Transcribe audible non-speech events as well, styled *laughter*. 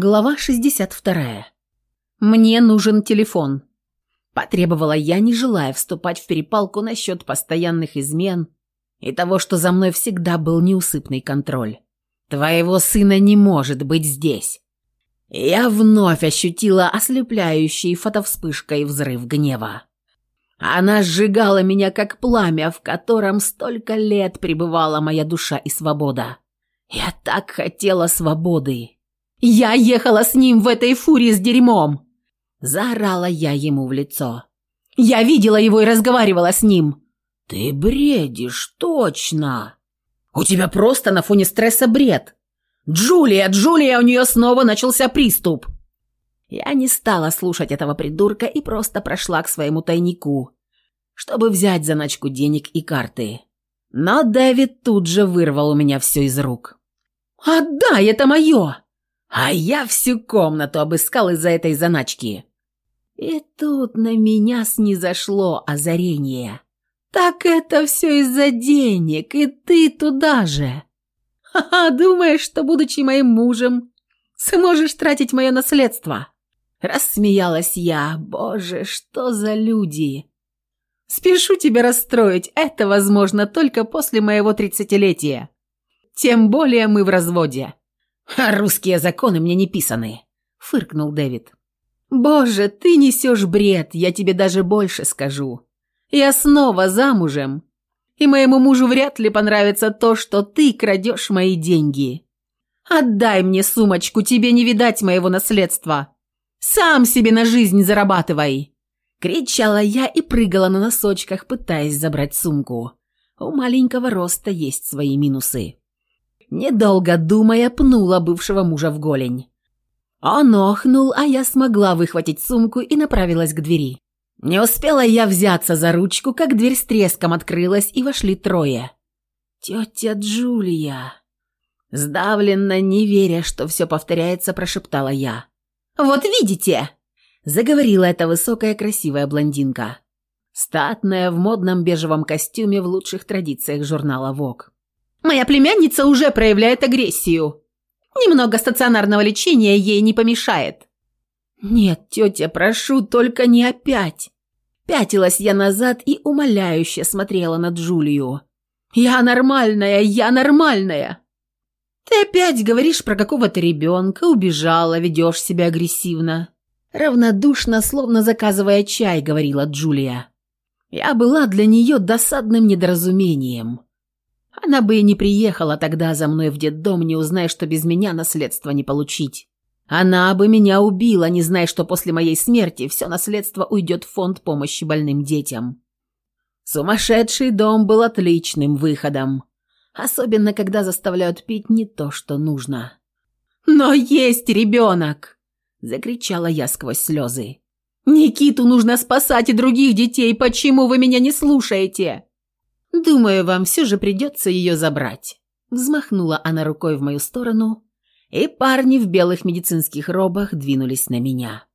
Глава 62. «Мне нужен телефон», – потребовала я, не желая вступать в перепалку насчет постоянных измен и того, что за мной всегда был неусыпный контроль. «Твоего сына не может быть здесь». Я вновь ощутила ослепляющей фотовспышкой взрыв гнева. Она сжигала меня, как пламя, в котором столько лет пребывала моя душа и свобода. Я так хотела свободы. Я ехала с ним в этой фуре с дерьмом!» Заорала я ему в лицо. «Я видела его и разговаривала с ним!» «Ты бредишь, точно!» «У тебя просто на фоне стресса бред!» «Джулия, Джулия, у нее снова начался приступ!» Я не стала слушать этого придурка и просто прошла к своему тайнику, чтобы взять заначку денег и карты. Но Дэвид тут же вырвал у меня все из рук. «Отдай, это мое!» А я всю комнату обыскал из-за этой заначки. И тут на меня снизошло озарение. Так это все из-за денег, и ты туда же. Ха-ха, думаешь, что, будучи моим мужем, сможешь тратить мое наследство? Рассмеялась я. Боже, что за люди! Спешу тебя расстроить, это возможно только после моего тридцатилетия. Тем более мы в разводе. А *laughs* «Русские законы мне не писаны», — фыркнул Дэвид. «Боже, ты несешь бред, я тебе даже больше скажу. Я снова замужем, и моему мужу вряд ли понравится то, что ты крадешь мои деньги. Отдай мне сумочку, тебе не видать моего наследства. Сам себе на жизнь зарабатывай!» Кричала я и прыгала на носочках, пытаясь забрать сумку. У маленького роста есть свои минусы. Недолго думая, пнула бывшего мужа в голень. Он охнул, а я смогла выхватить сумку и направилась к двери. Не успела я взяться за ручку, как дверь с треском открылась, и вошли трое. «Тетя Джулия!» Сдавленно, не веря, что все повторяется, прошептала я. «Вот видите!» – заговорила эта высокая красивая блондинка. Статная, в модном бежевом костюме в лучших традициях журнала Vogue. Моя племянница уже проявляет агрессию. Немного стационарного лечения ей не помешает. Нет, тетя, прошу, только не опять. Пятилась я назад и умоляюще смотрела на Джулию. Я нормальная, я нормальная. Ты опять говоришь про какого-то ребенка, убежала, ведешь себя агрессивно. Равнодушно, словно заказывая чай, говорила Джулия. Я была для нее досадным недоразумением. Она бы и не приехала тогда за мной в детдом, не узная, что без меня наследство не получить. Она бы меня убила, не зная, что после моей смерти все наследство уйдет в фонд помощи больным детям. Сумасшедший дом был отличным выходом. Особенно, когда заставляют пить не то, что нужно. «Но есть ребенок!» – закричала я сквозь слезы. «Никиту нужно спасать и других детей! Почему вы меня не слушаете?» «Думаю, вам все же придется ее забрать». Взмахнула она рукой в мою сторону, и парни в белых медицинских робах двинулись на меня.